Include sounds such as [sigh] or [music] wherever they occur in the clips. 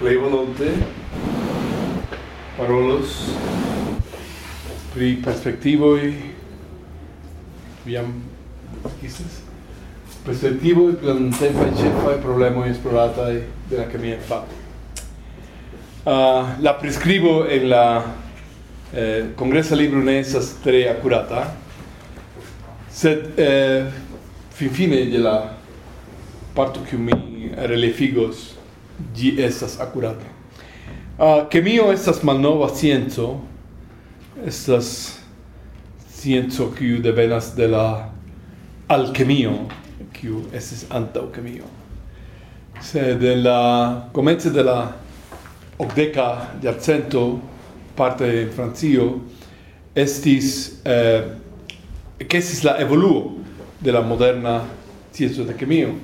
plei volonte parolos pri perspektivoi viam kisses perspektivoi pri longtempai cefai problemoi esploratai de la camia infanto. Uh, ah, la prescribo en la eh, congresa libro ne estas tre accurata, sed eh, finfine de la parto kiu mi relefigos gi esas accurata. Uh, chemio esas malnova scienzo, estas scienzo che devenas de la alchemio, che estis antaŭ chemio. Se de la comence de la okdeka accento parte in Francio estis eh, che estis la evoluo de la moderna scienco de chemio.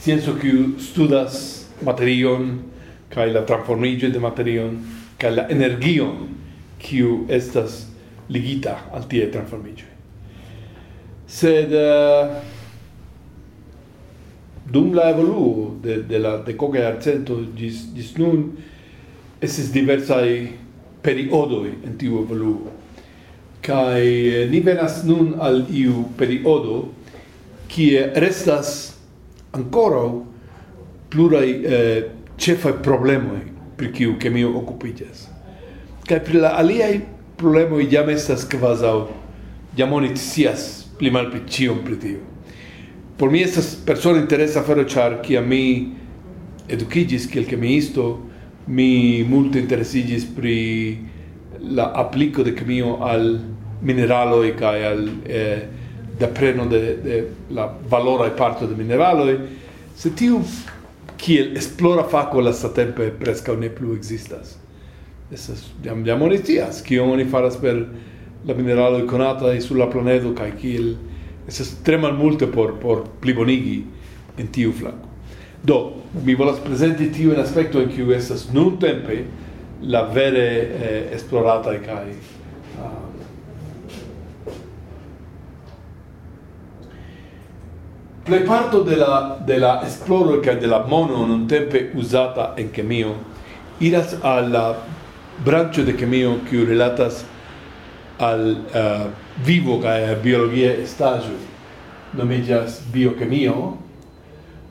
Scienco che studas materion kai la transformigio de materion kai la energion kiu estas ligita al tie transformigio. Sed uh, dum la evoluo de de la decoga arcento gis gis nun esis diversai periodoi en tiu evoluo. Kaj eh, ni venas nun al iu periodo kie restas ancora plurai eh, cefai problemoi pri kiu ke mi occupigas. Kai pri la aliai problemoi jam estas quasau, jam oni scias pli mal pri cion pri tio. Por mi estas persona interesa fero char kia mi educigis kiel kemiisto, mi isto, mi multe interesigis pri la applico de chemio al mineralo e kai al eh, da preno de, de la valora e parto de mineralo se tiu kiel esplora faco la satempe presca ne plu existas. Estas jam jam oni tias, oni faras per la mineralo iconata e sulla planedo kaj kiel estas tre malmulte por por plibonigi en tiu flanco Do, mi volas presenti tiu en aspekto en kiu estas nuntempe la vere eh, esplorata kai Le de la de la esploro kaj de la mono nuntempe usata en chemio iras alla la de chemio kiu relatas al uh, vivo kaj biologia stagio nomiĝas biochemio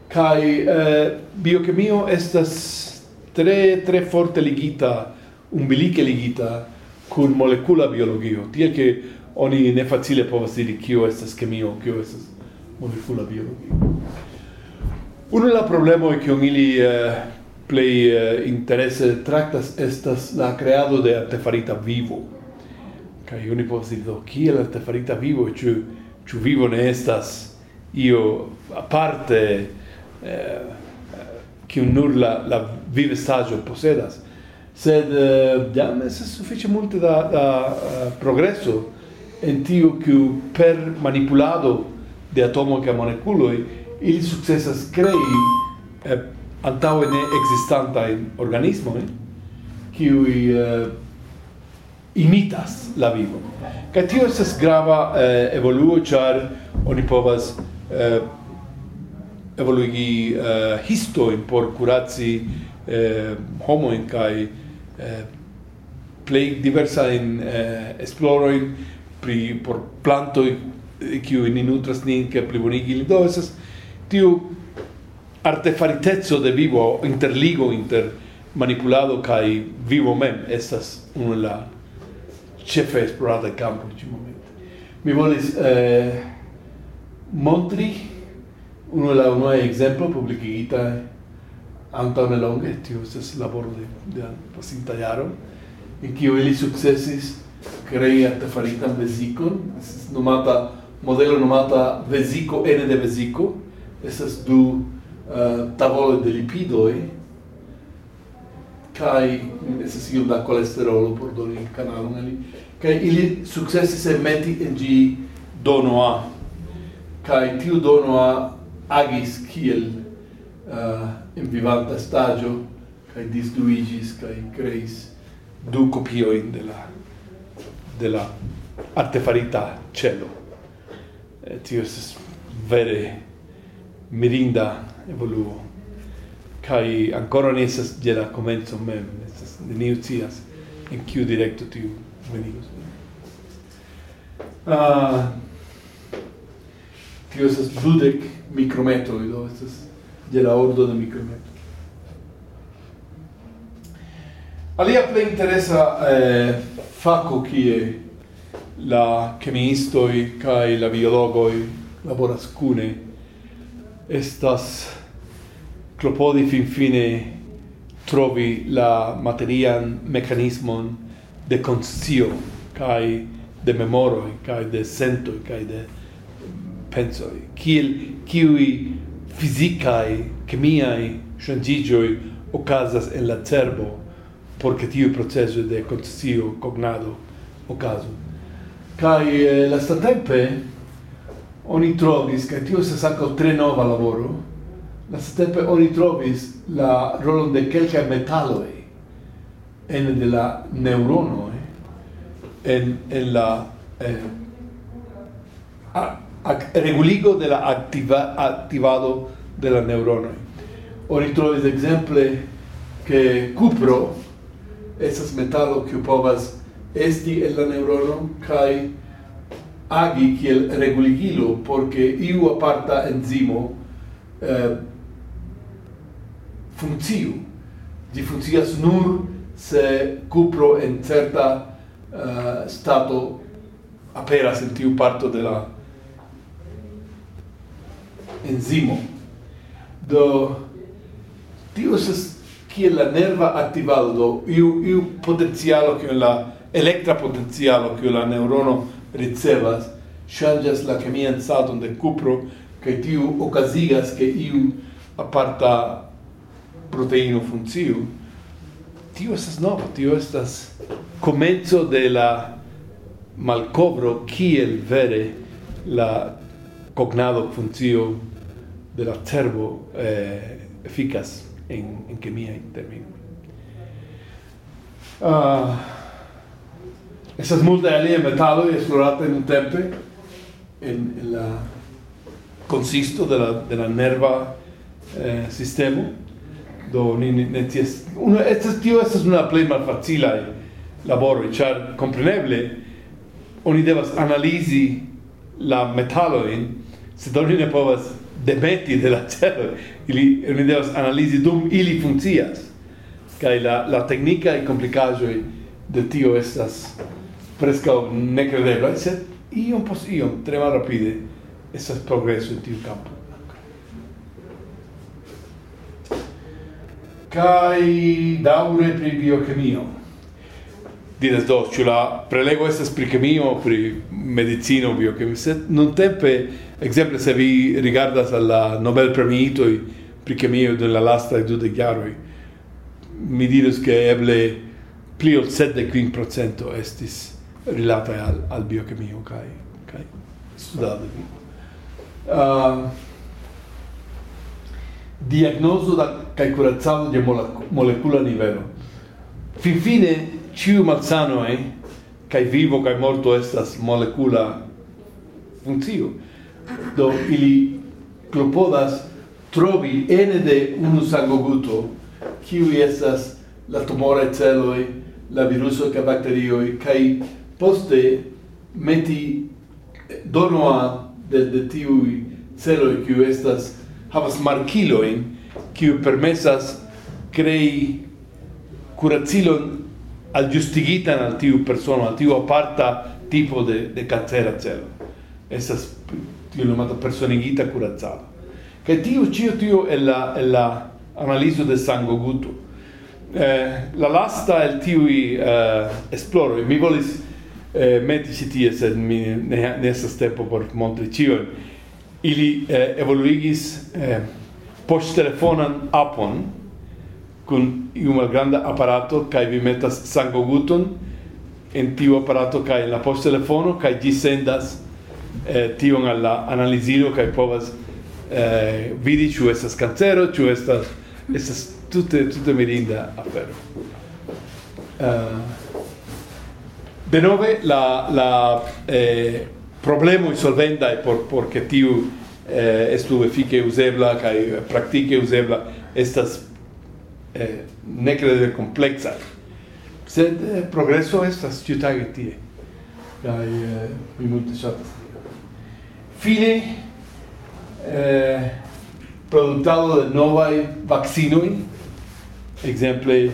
kai eh, biochemio estas tre tre forte ligita umbilike ligita kun molecula biologio tie che oni ne facile povas diri kio estas chemio kio estas molecula biologio. Uno la problema e kiun ili eh, play eh, interesse tractas estas la creado de artefarita vivo. Kai oni povas diri do kiel artefarita vivo ĉu ĉu vivo ne estas io aparte eh, kiun nur la la vive stagio posedas sed eh, jam estas sufiĉe multe da da uh, progreso en tio kiu per manipulado de atomo che molekuloj, il sukcesas crei eh, antau ne ekzistantajn organismojn kiuj eh, imitas la vivo. Che tio es grava eh, evoluo, char oni povas eh, evoluigi eh, histojn por kuraci eh, homojn kai eh, plej diversajn eh, esplorojn pri por planto E che in inutras ninche pli bonigi li dosas tiu artefaritezzo de vivo interligo inter manipulado kai vivo mem estas un la chefe esplorata in campo in momento mi volis eh, montri uno la uno è esempio pubblicita Antonio Longhi, tio, questo è il lavoro di, di Pasin Tagliaro, in cui ho successi crei artefarita vesicon, nomata modelo nomata vesico ene de vesico, esas du eh, uh, tavole de lipidoi, kai esas iom da colesterolo por doni canalo ali, kai ili se meti en gi dono A, kai tiu dono A agis kiel eh, uh, in vivanta stagio, kai disduigis, kai creis du copioin de la, de la artefarita cello. Eh, tio estas vere mirinda evoluo. Kai ancora ne estas je la komenco mem, estas neniu scias en kiu direkto tiu venigos. Ah, tio estas dudek mikrometroj, do estas je la ordo de mikrometro. Alia ple interesa eh, faco kie la chemistoi kai la biologoi laboras cune. Estas clopodi fin fine trovi la materian mecanismon de conscio kai de memoroi kai de sentoi kai de pensoi. Kiel kiui fizikae chemiae shangigioi ocasas en la cerbo porque tiu processo de conscio cognado ocaso Kai eh, la sta tempe oni trovis che tio sa sacco tre nova lavoro. La sta tempe oni trovis la rolon de quelca metallo e en de la neurono e en en la eh, a, a, reguligo de la activa, activado de la neurono. Oni trovis exemple che cupro esas metallo che povas esti el la neurono kai agi kiel reguligilo porque iu aparta enzimo eh, funcio di funcias nur se cupro en certa uh, stato aperas en tiu parto de la enzimo. Do tio estas kiel la nerva activado iu iu potenzialo kiel la elektra potenzialo che la neurono ricevas changes la kemian staton de cupro che tiu ocasigas che iu aparta proteino funcio tio estas nova tio estas comenzo de la malcobro kiel vere la cognado funcio de la cervo eh, eficaz en, en chemia en. Uh, esas multe alie metaloj esplorata en tempe en, en la consisto de la de la nerva eh, sistema do ni ne ties uno estas tio estas una plej malfacila laboro ĉar kompreneble oni devas analizi la metalojn se oni ne povas demeti de la celo ili oni devas analizi dum ili funkcias. Kai la la teknika e komplikaĵoj de tio estas prescau necredebla, sed iom post iom, tre malrapide, estas progreso in tiu campo. Kai daure pri biochemio. Diras do, ĉu la prelego estas pri chemio, pri medicino, biochemio, sed nuntempe, ekzemple se vi rigardas al la Nobel premiitoj pri chemio de la lasta dudek jaroj, mi dirus ke eble pli ol 75% estis rilata al, al biochemio kai kaj studado. Uh, diagnoso da, kaj kuracado di molekula nivelo. Finfine, ciu malsanoi, kai vivo kai morto estas molecola funzio Do ili clopodas trovi ene de unu sangoguto kiu estas la tumora celoi la viruso kaj bakterioj kai poste meti donoa de, de tiu celoi kiu estas havas markiloin kiu permesas crei curacilon al justigitan al tiu persona, al tiu aparta tipo de, de cancera celo. Esas tiu nomata personigita curazada. Che tiu cio tiu è la, è la analiso de sango guto. Eh, la lasta el tiu eh, esploro, Mi volis eh, meti si tie, mi ne, ne estas tempo por montri cio Ili eh, evoluigis eh, poŝtelefonan apon kun iu malgranda aparato kai vi metas sangoguton en tiu aparato kai en la poŝtelefono kai gi sendas eh, tion alla analizilo kai povas eh, vidi chu estas cancero chu estas estas tutte tutte mirinda afero. Uh, de nove la la eh, problemo insolvenda e por por che tiu eh, estu efike usebla kai praktike usebla estas eh, ne crede complexa. Sed eh, progreso estas ciutage tie. Kai eh, mi multe ŝatas fine eh, produttado de novaj vaccinoi. Exemple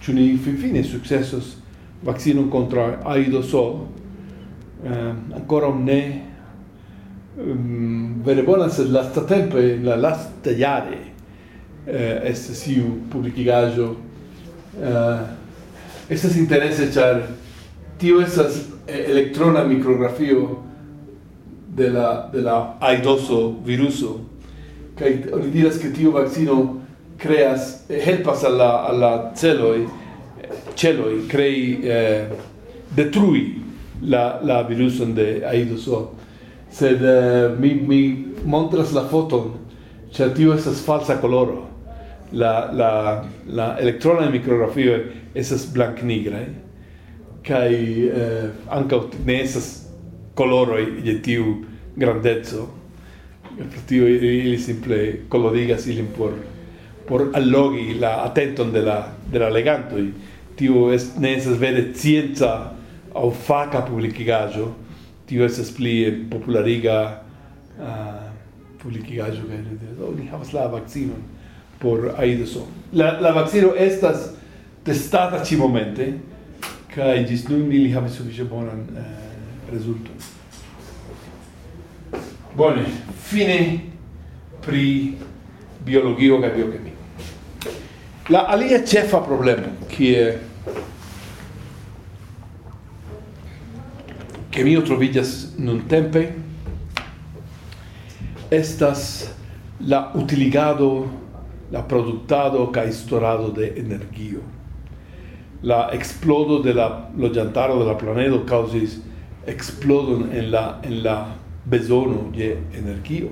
chuni fine successos vaccino contra AIDOSO, eh, ancora ne um, vere bona, sed lasta tempo la lasta jare, eh, estes siu publicigajo, eh, estes interesse, char tio esas electrona micrografio de la, de la AIDOSO viruso, kai oni diras che tio vaccino creas helpas alla alla celoi celoi crei eh, detrui la la viruson de aidoso sed eh, mi mi montras la foton ĉar tio estas falsa coloro la la la elettrona di micrografia estas blanc nigra eh? kaj eh, ankaŭ ne estas coloro e tiu grandezzo per tio ili simple colorigas ilin por por allogi la attenton de la de la tio es ne estas vere scienza aŭ faka publikigaĵo tio estas pli populariga uh, ah, publikigaĵo kaj ne diras oh, ni havas la vakcinon por aidoso La la vakcino estas testata ĉi-momente kaj ĝis nun ni li havas sufiĉe bonan uh, rezulton. Bone, fine pri biologio kaj biochemio. La alia ĉefa problemo kie che mio trovigas nun tempe estas la utiligado la productado ca istorado de energio. La explodo de la loĝantaro de la planedo causis explodon en la en la bezono de energio.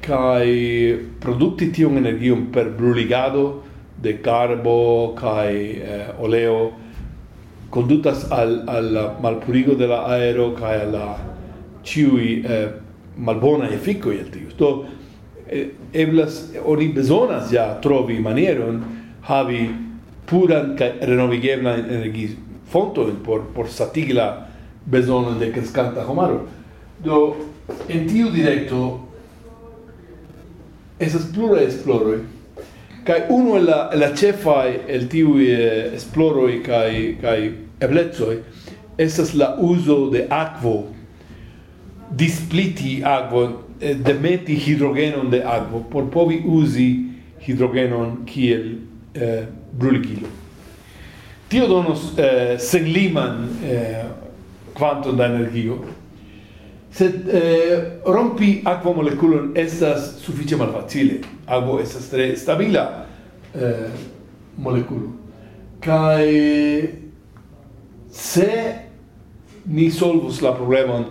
Kai produkti tion energion per bruligado de carbo kai eh, oleo condutas al al malpurigo de la aero kai alla ciui eh, malbona efiko el tiu. Do eh, eblas oni bezonas ja trovi manieron havi puran kai renovigebla energi fonto por por satigla bezonon de crescanta homaro. Do en tiu directo esas plura esploroi Kai uno la la cefa el tiu eh, esploro kai kai eblezoi estas la uso de aquo displiti aquo eh, de meti hidrogenon de aquo por povi uzi hidrogenon kiel eh, bruligilo. Tio donos eh, sen liman eh, quantum da energio sed eh, rompi aqua moleculon estas suficie malfacile. Aquo estas tre stabila eh, moleculo. Kai se ni solvus la problemon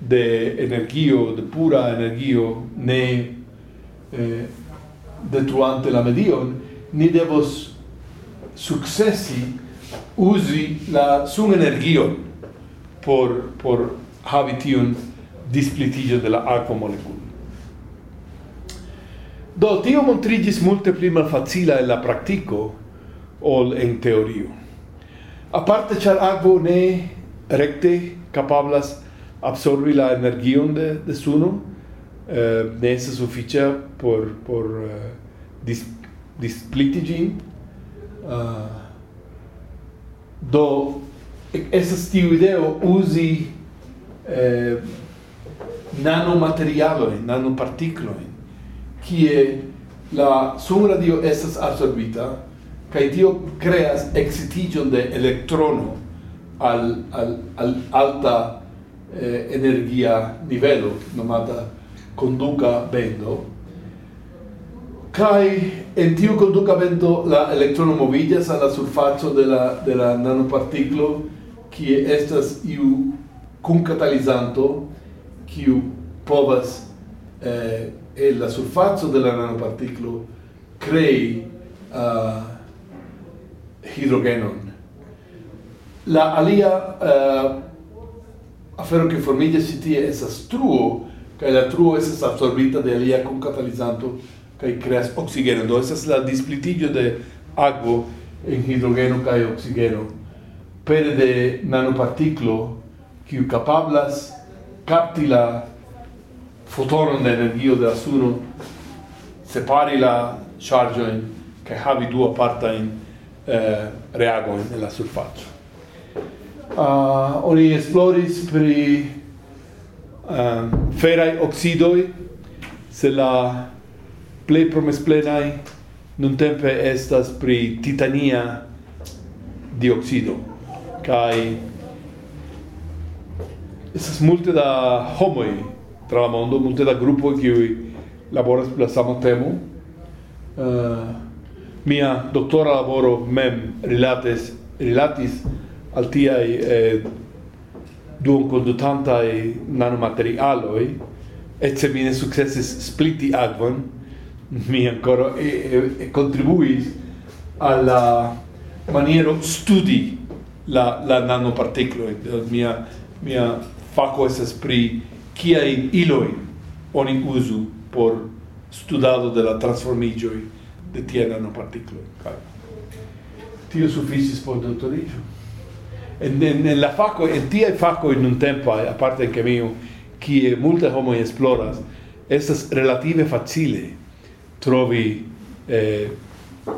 de energio, de pura energio, ne eh, detruante la medion, ni devos successi usi la sun energion por, por havi displitigio de la aquo molekulo. Do tio montrigis multe pli malfacila in la practico ol en teorio. A parte char akvo ne recte capablas absorbi la energion de, de suno, eh, ne esse sufiĉa por por uh, dis, displiti. Uh, eh, do estas tiu ideo usi eh, nanomaterialoi, nanoparticloi, kie la sunradio estas absorbita, kai tio creas excitigion de electrono al, al, al alta eh, energia nivelo, nomata conduca vendo, kai en tiu conduca bendo la electrono movillas alla surfazzo de la, de la nanoparticlo, kie estas iu cun catalizanto, kiu povas eh, el la surfaco de la nanopartiklo crei uh, hidrogenon. La alia uh, afero che formigas si tie esas truo, kaj la truo esas absorbita de alia con catalizanto kaj creas oxigeno, do esas la displitillo de agua en hidrogeno kaj oxigeno pere de nanopartiklo kiu kapablas capti la fotonon de energio de la suno, separi la charge in che havi dua partain eh, reagoin nella surfaccia. Uh, oni esploris pri eh, um, ferai oxidoi, se la plei promes plenai nun tempe estas pri titania dioxido, kai estas multe da homoj tra la mondo, multe da grupoj kiuj laboras pri la sama temo. Uh, mia doktora laboro mem rilates rilatis al tiaj eh, duoncondutantai nanomaterialoi, et se mi ne successis spliti aquam, mi ancora e, e, e contribuis alla maniero studi la, la nanoparticolo mia, mia fako esas pri kiaj iloj oni uzu por studado de la transformiĝoj de tiaj nanopartikloj kaj tio sufiĉis por doktoriĝo. En, en, en la faco en tiaj fakoj nuntempaj aparte en kemio kie multe homoj esploras estas relative facile trovi eh,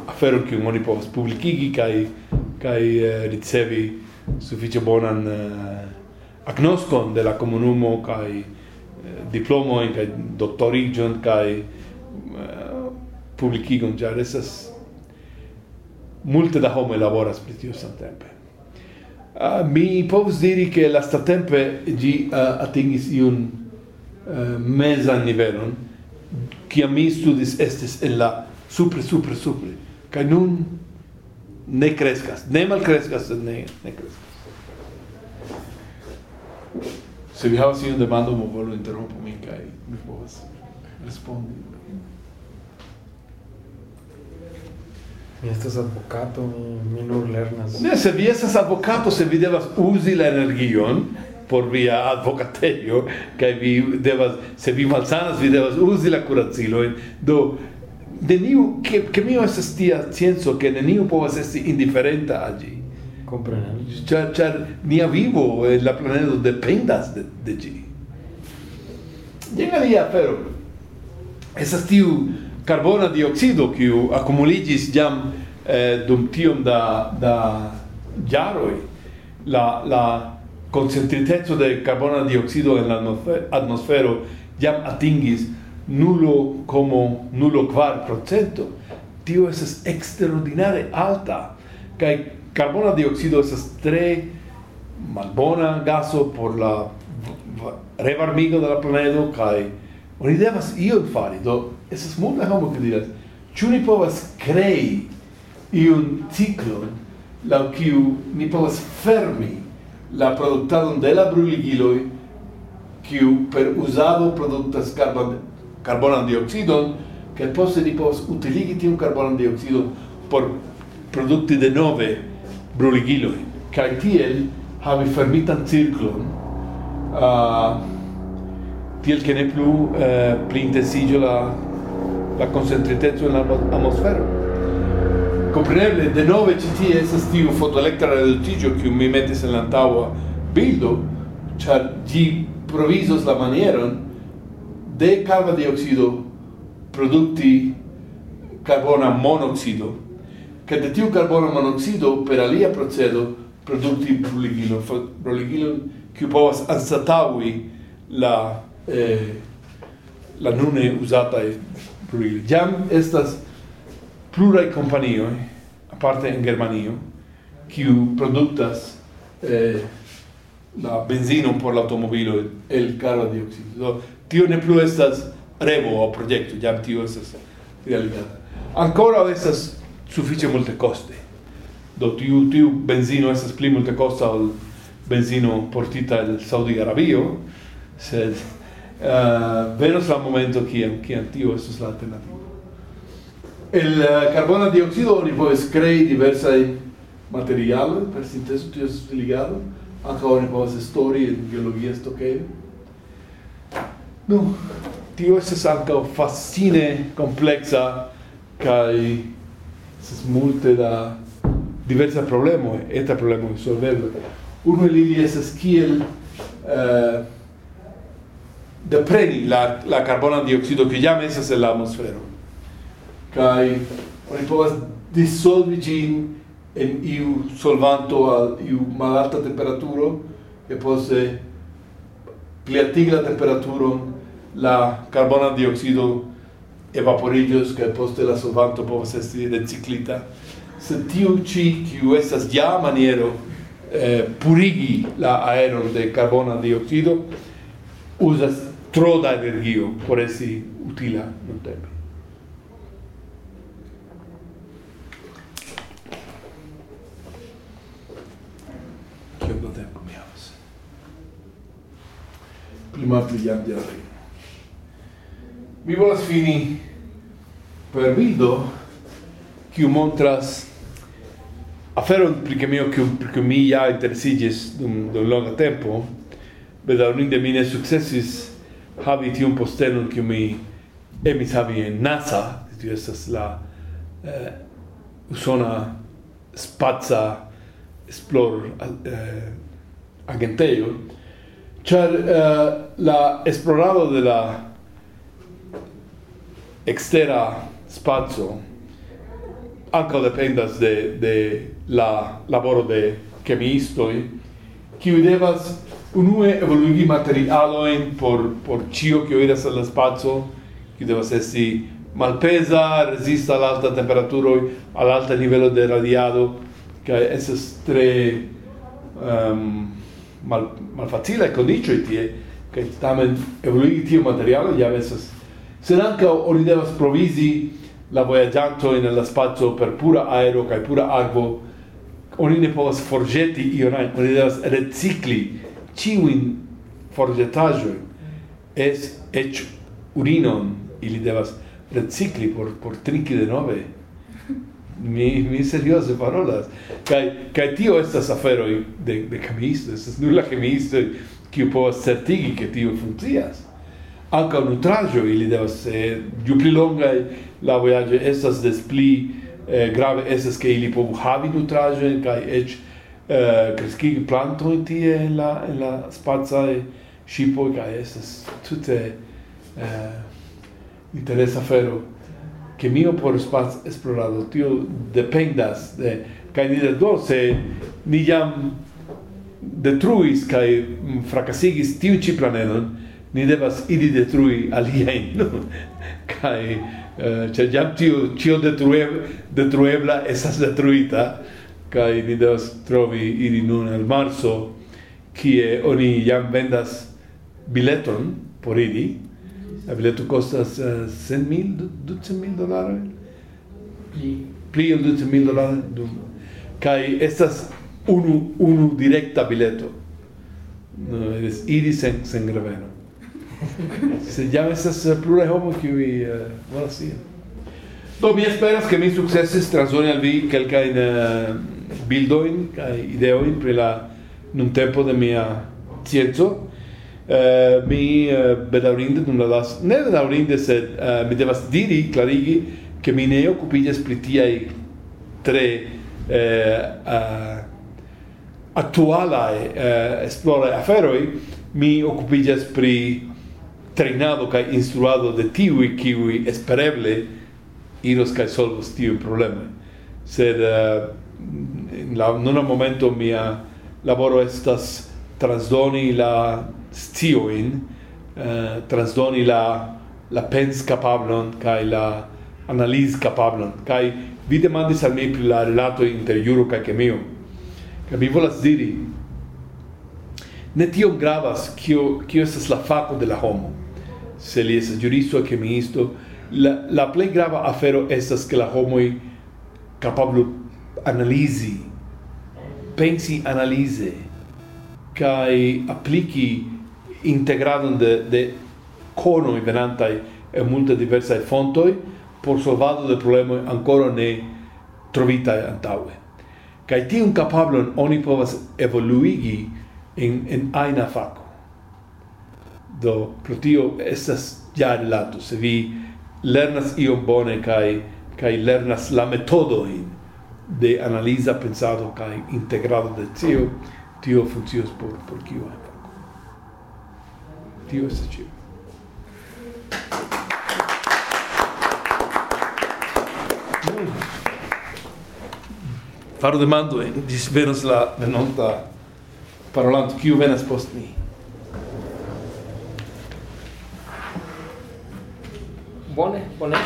afero che oni povas publikigi kaj kaj eh, ricevi sufiĉe bonan eh, agnoscon de la comunumo kai eh, diplomo in kai doctorigion kai eh, publicigon. Ja esas multe da homo laboras pri tio samtempe. Uh, mi povus diri che la statempe gi uh, atingis iun eh, uh, mesa nivelon a mi studis estes en la super super super kaj nun ne crescas ne malkreskas ne ne crescas. Se vi havas iun demandon, bonvolu interrompu min kaj mi povas respondi. Mi estas advokato, mi nur lernas. Ne, se vi estas advokato, se vi devas uzi la energion por via advocateio, kai vi devas, se vi malsanas, vi devas uzi la curacilo do neniu, ke, ke mio estas tia scienco, ke niu povas esti indiferenta agi. Compreneble. Char, char nia vivo en la planeto dependas de, de gi. Llega alia pero esas tiu carbona dioxido kiu accumuligis jam eh, dum tiom da da jaroi la la concentritezo de carbona dioxido en la atmosfero jam atingis nulo como nulo quar procento tio es extraordinare alta kai carbona dioxido estas tre malbona gaso por la revarmigo de la planedo kai oni devas ion fari. Do estas multa homo ke diras ĉu ni povas krei iun ciklon laŭ kiu ni povas fermi la produktadon de la bruligiloj kiu per uzado produktas carbon carbonan dioxidon kaj poste ni povas utiligi tiun carbonan dioxidon por produkti denove bruligiloj kaj tiel havi fermitan cirklon uh, tiel ke ne plu uh, intensigio la la concentriteco en la atmosfero. Compreneble, de nove ci ti es tiu fotoelectra redutigio che mi metis en la bildo, char gi provisos la manieron de carbon dioxido producti carbona monoxido che de tiu carbono monoxido per alia procedo produkti bruligilon, bruligilon kiu povas anstataŭi la eh, la nune usata e brulil. Jam estas plurai kompanioj, aparte in Germanio, kiu produktas eh, la benzino por l'automobilo el caro dioxido. Do, tio ne plu estas revo o progetto, jam tio estas realidad. Ancora estas suffice multe coste. Do tiu, tiu benzino estas pli multe costa ol benzino portita el Saudi Arabio, sed uh, venos la momento kiam, kiam tio estos la alternativa. El eh, uh, carbono dioxido oni povis crei diversai materialoi per sinteso tio estos ligado, anca oni povis estori en biologia stoqueio. No, tio estes anca fascine complexa, kai es multe da diversa problemo, eta problemo solvebla. Uno el ili es kiel uh, eh, de preni la, la carbona dioxido que ya estas en la atmosfera Kai oni povas dissolvi gin en iu solvanto al iu malalta temperaturo e poste pliatigi la temperaturon la carbona dioxido evaporiĝos che poste la solvanto povas esti reciklita. se tiu ci kiu estas ja maniero eh, purigi la aeron de carbona dioxido, uzas tro da energio por esti utila nuntempe. Kiom da tempo mi havas? prima malpli jam de la. Mi volas fini per bildo kiu montras aferon pri kemio kiu pri kiu mi ja interesiĝis dum dum longa tempo bedaŭrinde mi ne sukcesis havi tiun postenon kiu mi emis havi en NASA tio estas la eh, usona spaza esplor eh, agentejo char eh, la esplorado de la extera spazio anche dependas de de la laboro de chemistoi kiu devas unue evoluigi materialoin por por cio che iras al spazio kiu devas esti malpesa resista alla alta temperaturo al alta livello de radiado che es tre um, mal facile condicio tie che tamen evoluigi tio materialo ja esas sed anche oni devas provisi la voyagianto in la spazio per pura aero kai pura arbo oni ne povas forgeti ion oni devas recikli ciuin forgetajo es ec urinon ili devas recikli por por trinki de nove. Mi mi serioze parolas. Kai kai tio estas afero de de camisto estas nulla chemisto kiu povas certigi ke tio funkcias. Ankaŭ nutrajo ili devas eh, ju pli longaj la voyage estas des pli eh, grave estas che ili povu havi nutraggio e kai ech eh, kreski planto in tie en la en la spazza e shipo kai estas tutte eh, interesa che kemio por spaz esplorado tio dependas de kai ni do se ni jam detruis kai fracasigis tiu ci planeton ni devas idi detrui aliajn [laughs] no? eh, cioè già tio, tio detrueb, detruebla esas detruita, kai ni devas trovi iri nun al marzo, kie oni jam vendas bileton por iri, la bileto costas uh, eh, 100 mil, 12 mil dolaroj, pli, pli ol dollari mil dolaroj, kai estas unu, unu directa bileto, no, es iri sen, sen graveno [laughs] se jam estas eh, pluraj homoj kiuj eh, volas sí Do mi esperas ke mi sukcesis transdoni al vi kelkajn uh, bildojn kaj ideojn pri la nuntempo de mia scienco. Uh, mi uh, bedaurinde dum la last... ne bedaurinde, sed uh, mi devas diri, klarigi, che mi ne occupigas pri tiai tre eh, uh, attualae eh, esplore aferoi, mi occupigas pri trainado kai instruado de tiu kiwi espereble iros kai solvos tiu problema sed uh, en la nuna momento mia laboro estas transdoni la scioin uh, transdoni la la pens capablon kai la analiz capablon kai vi demandis al mi pri la relato inter juro kaj kemio ke mi volas diri ne tio gravas kio kio estas la fako de la homo se li estas juristo, kemiisto, la, la plej grava afero estas ke la homoj kapablu analizi, pensi analize, kaj apliki integradon de, de konoj venantaj e multe diversaj fontoj por solvado de problemoj ancora ne trovitaj antaŭe. Kaj tiun kapablon oni povas evoluigi en, en ajna fako do pro tio estas ja rilato. Se vi lernas io bone kai kai lernas la metodo in de analiza pensado kai integrado de tio tio funkcias por por kiu ampako tio estas tio Faru demando, eh, ĝis venos la venonta parolanto, kiu venas post mi. pone, pone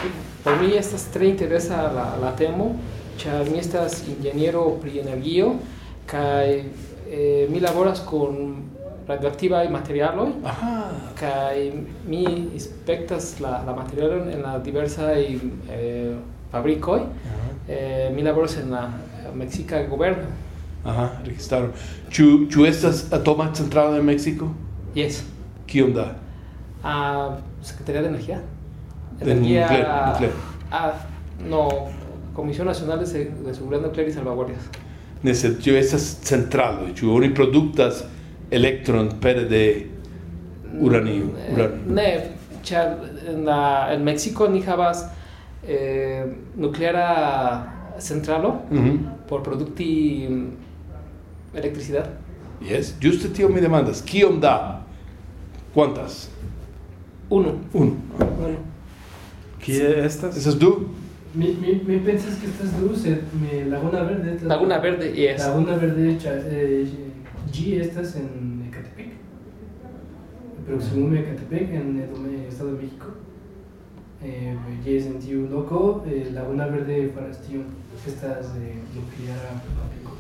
por mí estas tres interesa la, la temo, char mi estas ingeniero pri energio, kai eh, mi laboras con radioactiva y materialoj, kai mi inspectas la, la materialon en la diversa y eh, fabricoj, eh, mi laboras en la eh, mexica gobierno. Ajá, registrar. ¿Chu, chu estas atomas centrado en México? Yes. ¿Qué onda? Uh, Secretaría de Energía. De nuclear, nuclear. Ah, no, Comisión Nacional de, Se- de Seguridad Nuclear y Salvaguardias. Ne sed ĉu estas centralo, ĉu oni produktas elektron pere de uranio, Eh. Ne, ĉar en la en Mexico ni havas eh, nucleara centralo Mhm. por produkti mm, electricidad. Yes, juste tio mi demandas. Kiom da? Quantas? Uno. Un. Uno. Kie estas? Esas du? Mi, mi, mi pensas que estas du, sed mi Laguna Verde... estas- Laguna Verde, yes. Laguna Verde, cha- eh, G estas en Ecatepec. Proximume Ecatepec, en Edome, Estado de México. Eh, yes, en tiu loco, eh, Laguna Verde Farastion, estas de nuclear fabrico.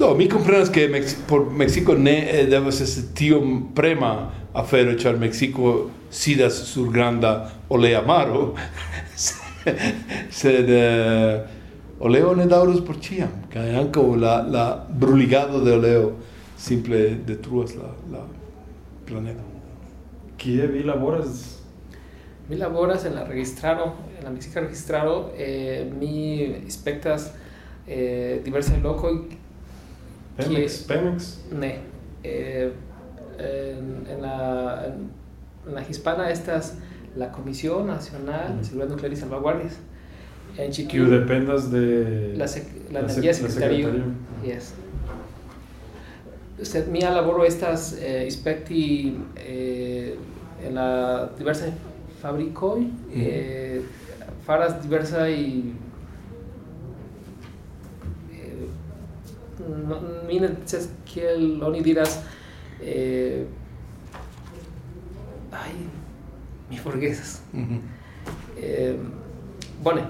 Do, mi comprenas che Mex por Mexico ne eh, devas esti tiom prema afero, char Mexico sidas sur granda olea maro, [laughs] sed eh, oleo ne daurus por ciam, cae anco la, la bruligado de oleo simple detruas la, la planeta. Kie vi laboras? Mi laboras en la registraro, en la Mexica registraro, eh, mi inspectas eh, diversaj lokoj Pemex, Pemex. Ne. Eh, en, en, la, en, la hispana estas la Comisión Nacional de Seguridad Nuclear y Salvaguardias. En Chiquillo, dependas de la, sec, la, la Energía. Secretario. Yes. Sed mia laboro estas eh, inspekti eh, en la diversa fabrikoj, eh, faras diversaj eh, no, mi ne scias kiel oni diras eh, ai mi forgesas Mhm. eh, bone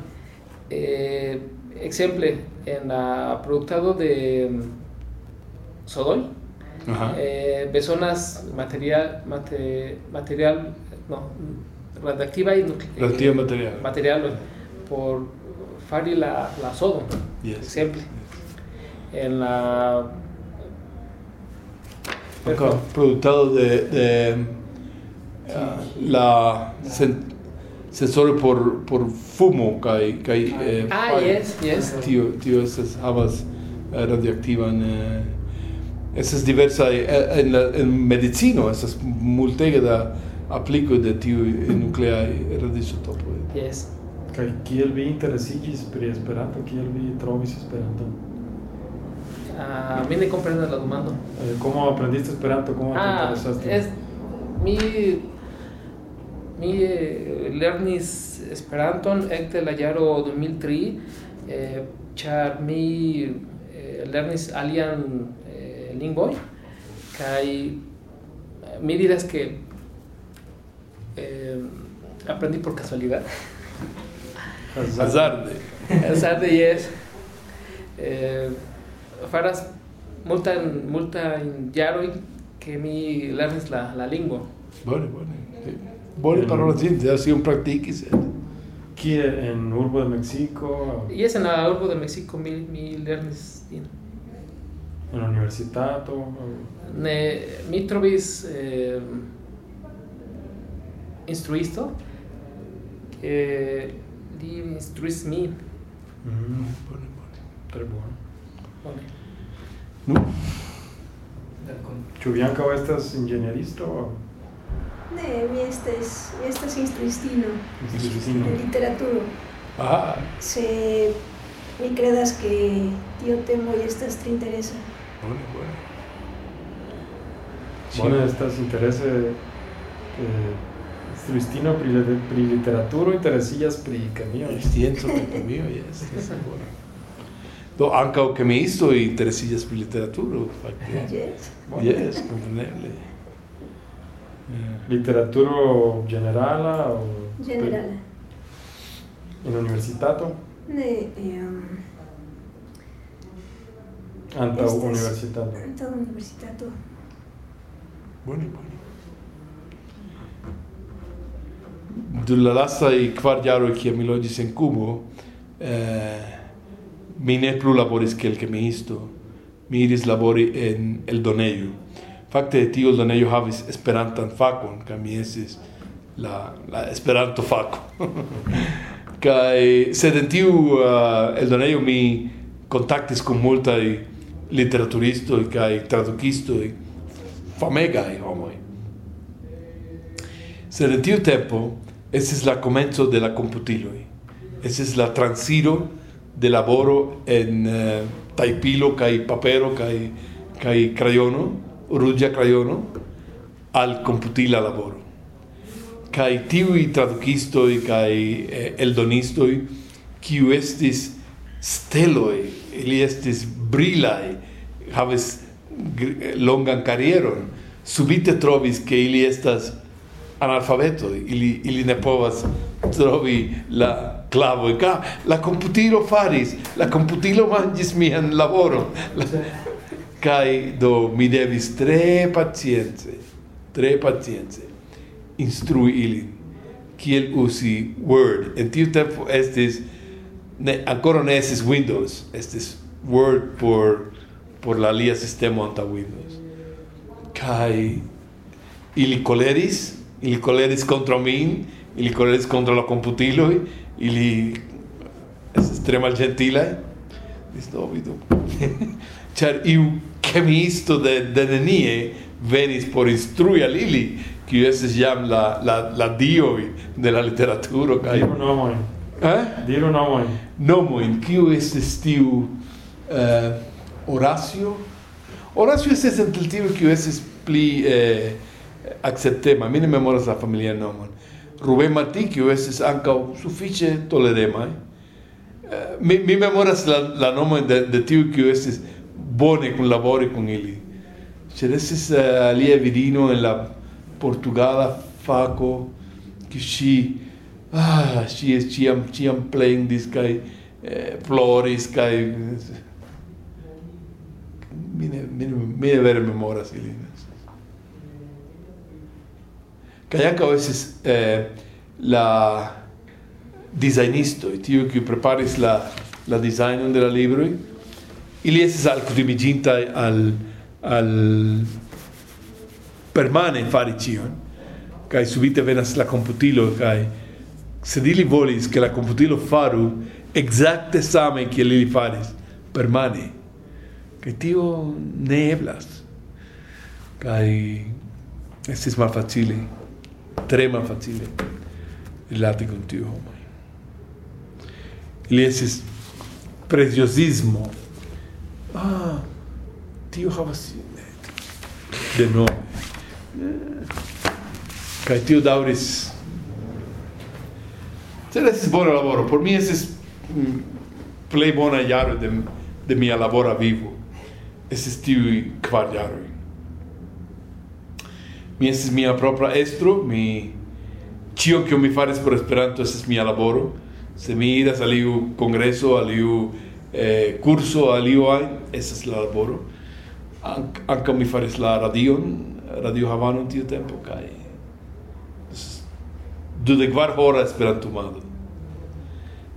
eh, exemple en la produktado de mm, sodoj Aha. eh, bezonas material mate, material no radioactiva y Radioactiva material. material por fari la la sodo Yes. exemple en la Acá, productado de, de uh, la sen, sensor por por fumo kai kai ah. eh, ah fire. yes yes. Tio tio esas havas uh, radioaktivan eh, eh esas diversa eh, en la en medicino esas multege da aplico de tiu nuklea radioisotopo yes. Kaj kiel vi interesigis pri Esperanto kiel vi trovis esperanto ah mi ne comprendas la demando Eh, ¿Cómo aprendiste Esperanto? ¿Cómo te Ah, interesaste? es mi mi eh, lernis Esperanton ekde la jaro 2003 eh, ĉar mi eh, lernis alian eh, lingvoj kaj mi diras que eh, aprendí por casualidad Hazard. hazarde Hazarde yes. Eh, faras multan multan jaroj que mi lernis la la lingvo. bone bone sí. bone Mm. parola sin ya si un practiquis eh. Kie en urbo de Mexico? Y es en la urbo de México mi mi lernis in. En la universitato? Ne mi trovis eh, instruisto que li instruis min. Mm, bone bone tre bueno. Bone. No? Čubianka, vy jste inženýrista? Ne, mi estes, mi estes instristino. Instristino. De literaturo. Ah. Se, mi credas que tio temo y estas te interesa. Bone, bone. Sí. Bone, estas interese eh, instristino pri, pri literaturo interesillas pri camio. Scienco pri camio, yes. Estas, bone. do ankaŭ kemiistoj interesillas per letteratura, fakte eh, yes yes kompreneble eh, Literaturo generala o generala? In universitato? Ne, ehm Anta universitato. Anta universitato. Bone, bone. Dum la lasta i kvar jaro kiam mi loĝis en Kubo, eh mi ne plu laboris kiel kemiisto, mi iris labori en eldonejo. Fakte tiu eldonejo havis esperantan fakon, kaj mi estis la, la esperanto fako. [laughs] kaj sed en tiu uh, eldonejo mi kontaktis kun multaj literaturistoj kaj tradukistoj, famegaj homoj. Sed en tiu tempo estis la komenco de la komputiloj. Estis la transiro de laboro en eh, uh, tajpilo kaj papero kaj kaj krajono, ruĝa krajono al komputila laboro. Kaj tiuj tradukistoj kaj eh, eldonistoj kiu estis steloj, ili estis brilaj, havis longan karieron, subite trovis ke ili estas analfabetoj, ili ili ne povas trovi la clavoi ca la computilo faris la computilo mangis mian lavoron. La... kai do mi devis tre pacience tre pacience instrui ilin kiel usi word. En tiu tempo estis ne ancora ne estis windows estis word por por la lia sistemo anta windows. Kai ili coleris ili coleris contra min ili coleris contra la computiloi ili estas tre malgentilaj? Dis do vidu [laughs] char iu kemiisto de de nenie venis por instrui al ili kiu estas jam la la la dio de la literaturo kaj nomoj eh? Diru nomoj in kiu estas tiu eh, Horacio? Horacio estas el tiu kiu estas pli eh, acceptema mi ne memoras la familia nomon. Rubén Matiquio estis ankaŭ sufiĉe tolerema, Eh, mi, mi memoras la, la nomon de, de tiu kiu estis bone kunlabori kun ili. Ĉar estis uh, eh, alia virino en la portugala faco che si ah si es ciam ciam plendis kai eh, floris kai mi, mi ne vere memoras ilinas Kaj ankaŭ estis eh, la designistoj, tiu kiu preparis la la dizajnon de la libroj, ili estis alkutimiĝintaj al al permane fari ĉion. Kaj subite venas la komputilo kaj sed ili volis ke la komputilo faru exacte same kiel ili faris permane. Kaj tio ne eblas. Kaj estis malfacile tre malfacile rilati con tiu homo Ili estis preziozismo. Ah, tiu havas de no kai tiu dauris Sed estis bona laboro. Por mi estis mm, plei bona jaro de, de mia labora vivo. Estis tiui kvar jaroj. Estis mia propra estro, mi cio che mi faris por Esperanto estis mia laboro. Se mi iras al congreso, al eh, curso, al iu ajn, estis la laboro. Anc anca mi faris la radion, Radio Havano tiu tempo, kai dudek kvar hora esperantumado.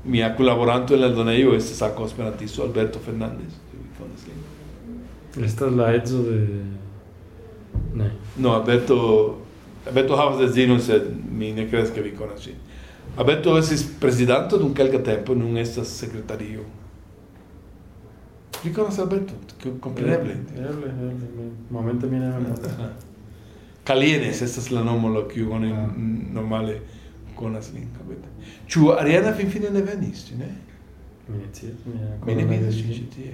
Mia colaboranto en el donejo estis ankaŭ esperantisto Alberto Fernández. kiu vi konas lin. Esta es la edzo de... Ne. No, abeto abeto havas edzinon, sed mi ne credas ke vi konas ŝin. Abeto estis prezidanto dum kelka tempo, nun estas sekretario. Vi konas Abeto, kompreneble. Eble, eble, momente mi ne memoras. Calienes, [laughs] estas la nomo la kiu oni ah. normale konas lin, Abeto. Ĉu Ariana finfine ne venis, ne? Mi ne scias, mi ne konas. Mi ne vidas ŝin ĉi tie.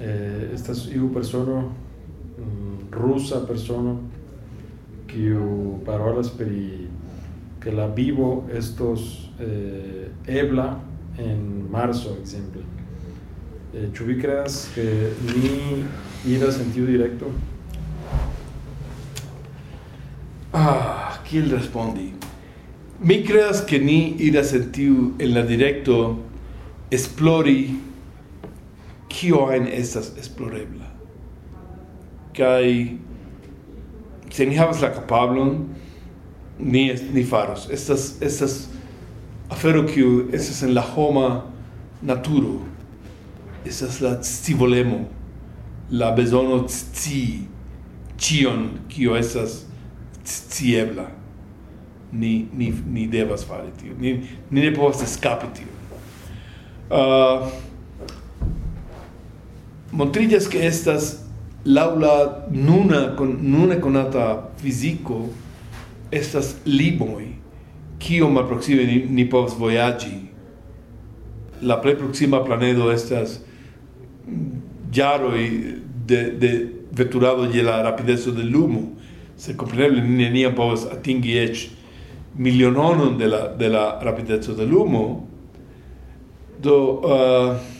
eh, estas iu persono mm, rusa persono kiu parolas que la vivo estos eh, ebla en marzo, exemple. Eh, vi creas que ni iras en tiu directo? Ah, kiel respondi? Mi creas que ni iras en tiu en la directo esplori kio ein estas esplorebla. Kai se ni havas la kapablon ni ni faros. Estas estas afero kiu estas en la homa naturo. Estas la scivolemo, la bezono sci cion kio estas sciebla. Ni ni ni devas fari tio. Ni ni ne povas escapi tio. Uh, montrigas que estas laula nuna con nuna conata fisico estas liboi. Kio malproksime ni, ni povas voyagi la plej proxima planedo estas mm, jaroi de de veturado je la rapideco de lumo. Se kompreneble ni neniam povas atingi eĉ miliononon de la de la rapideco de lumo. Do uh,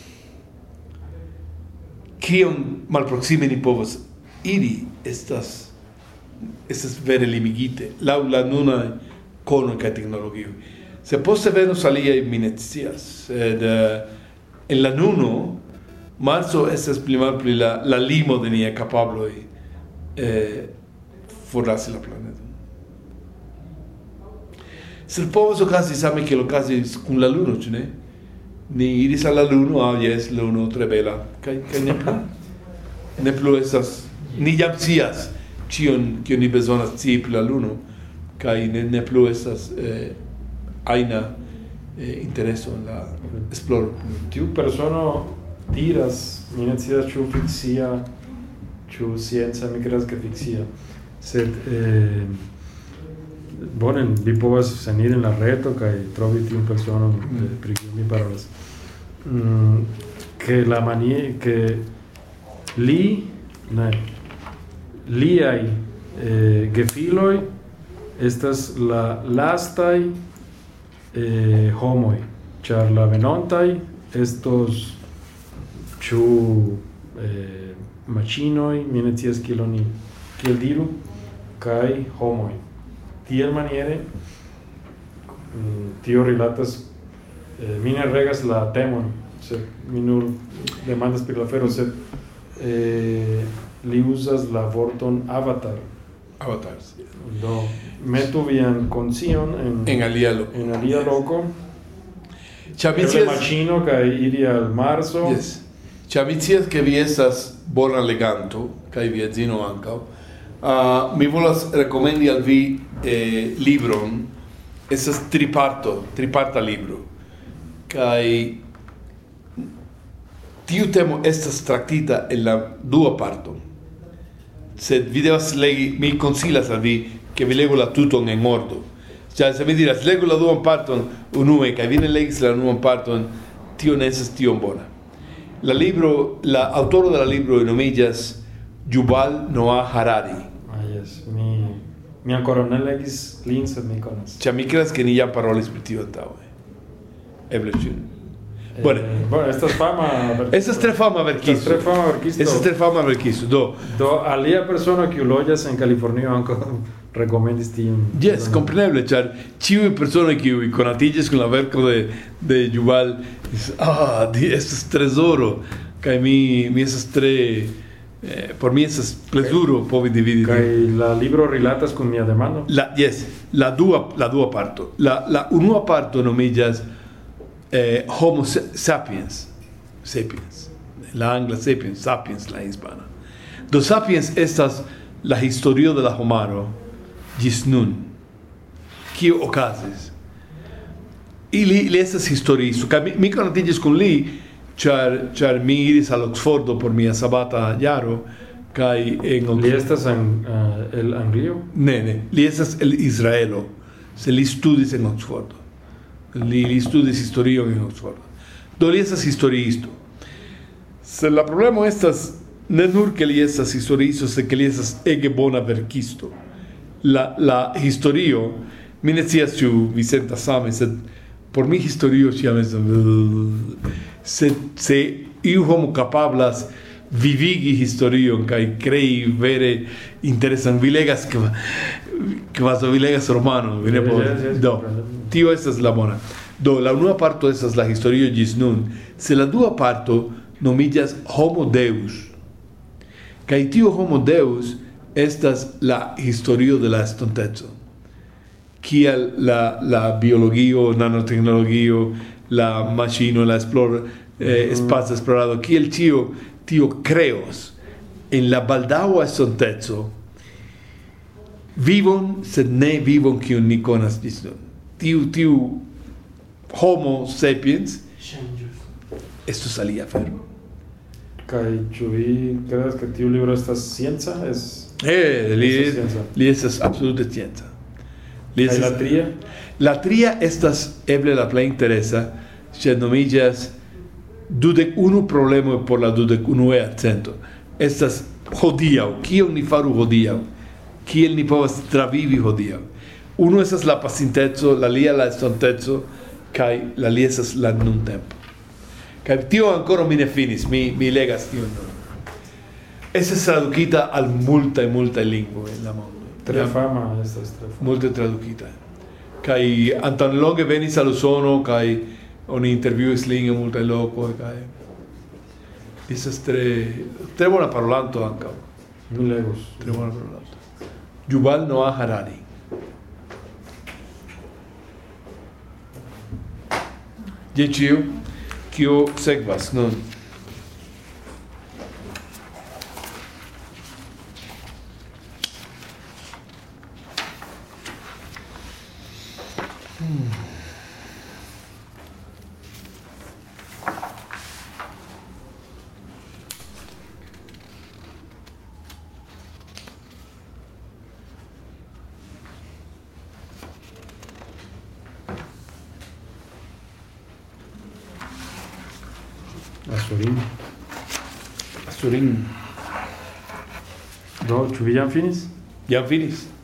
kiom malproxime ni povas iri estas estas vere limigite laŭ la nuna kono kaj teknologio. Se poste venos aliaj mi ne scias sed eh, en la nuno marzo estas pli malpli la, la limo de niaj kapabloj eh, forlasi la planeton. Sed povas okazi same kiel okazis kun la luno ĉu ne? ni iris alla luno, ah, yes, luno, tre bela, kaj, kaj ne plu. ne plu estas, ni jam cias, cion, kion ni bezonas cii pri la luno, kaj ne, ne plu estas eh, aina eh, intereso en la esploro. Tiu persono diras, mi ne cias ĉu fiksia, ĉu scienca, mi creas ke fiksia, sed eh, bonen vi povas seniri en la reto kaj trovi tiun personon mm. Eh, pri mis palabras. Mm, que la manía, que li, no, liai, eh, gefiloi, estas la lastai eh, homoi, char la venontai, estos chu eh, machinoi, minetias kiloni, kiel diru, kai homoi. Tiel maniere, mm, tio rilatas eh, mi ne regas la temon, sed mi nur demandas pri la fero, sed eh, li uzas la vorton avatar. Avatar. Do, metu vian concion en, en alia loco. En alia loco. Chavicias... Eble kai iri al marzo. Yes. Chavicias que vi estas bona leganto, kai vi edzino ancao, uh, ah, mi volas recomendi al vi eh, libron, estas triparto, triparta libro. Kaj tiu temo estas traktita en la dua parto. Sed vi devas legi, mi consilas al vi che vi legu la tuton en ordo. Cioè, se mi diras, legu la duan parton unue, kaj vi ne legis la duan parton, tio ne estas tiom bona. La libro, la autoro de la libro nomiĝas Yuval Noah Harari. Ah, yes. Mi mi ancora ne legis lin, sed mi konas. Ĉar mi credas ke ni jam parolis pri tio antaŭe. Evleshin. Bune. Bun, esta fama Esta spre fama verkis. Esta fama verkis. Esta tre fama verkis. Do do alia persono kiu loĝas en Kalifornio ankaŭ [laughs] rekomendis este tiun. Yes, kompreneble, ĉar ĉiuj personoj kiuj konatiĝis kun la verko de de Yuval, ah, di estas trezoro kaj mi mi estas tre eh, por mi estas plezuro povi dividi kaj la libro rilatas kun mia demando la yes la dua la dua parto la la unua parto nomiĝas eh, Homo sapiens, sapiens, la angla sapiens, sapiens la hispana. Do sapiens estas la historio de la homaro gis nun. Kio okazis? Ili li estas historiisto, kaj mi, mi konatiĝis kun li, ĉar ĉar mi iris al Oxfordo por mia sabata jaro kaj en Li estas en uh, el Anglio? Ne, ne, li estas el Israelo. Se li studis en Oxfordo li, li studis historion en Oxford. Do li estas historiisto. Se la problemo estas ne nur ke li estas historiisto, se ke li estas ege bona verkisto. La, la historio, mi ne scias ĉu vi sentas same, sed por mi historio ĉiam estas se se iu homo kapablas vivigi historion kaj krei vere interesan vilegas kva kvazo vilegas romano, vi ne do. Tio estas la bona. Do, la unua parto estas la historio gis nun. Se la dua parto nomiĝas Homo Deus. Kaj tiu Homo Deus estas la historio de la estonteco. Kial la, la biologio, nanotecnologio, la machino, la esplor, eh, mhm. espazo esplorado, kiel tio, tio creos en la baldaŭa estonteco vivon, sed ne vivon kiun ni konas ĝis nun. Tiu tiu homo sapiens Ŝanĝos. estos alia afero Kai ĉu vi que tiu libro estas scienza? Es eh li li estas absolute scienca li la tria? La tria estas eble la plej interesa, sed nomiĝas dudek unu problemo por la dudek unua cento. Estas hodiaŭ, kion ni faru hodiaŭ? Kiel ni povas travivi hodiaŭ? Unu estas la pasinteco, la alia la estonteco, kaj la alia estas la nuntempo. Kaj tio ankoraŭ mi ne finis, mi, mi legas tion nun. Estas tradukita al multaj, multaj lingvoj en la mondo. Tre Jam- fama estas tre fama. multe tradukita. Kai antan longe venis al Usono kai oni intervjuis lin en multe loko kai Esas tre tre bona parolanto ankaŭ, Mi legos. tre bona parolanto. Yuval Noah Harari. Děkuji, que eu segue-se, Jan Finis? Jan Finis.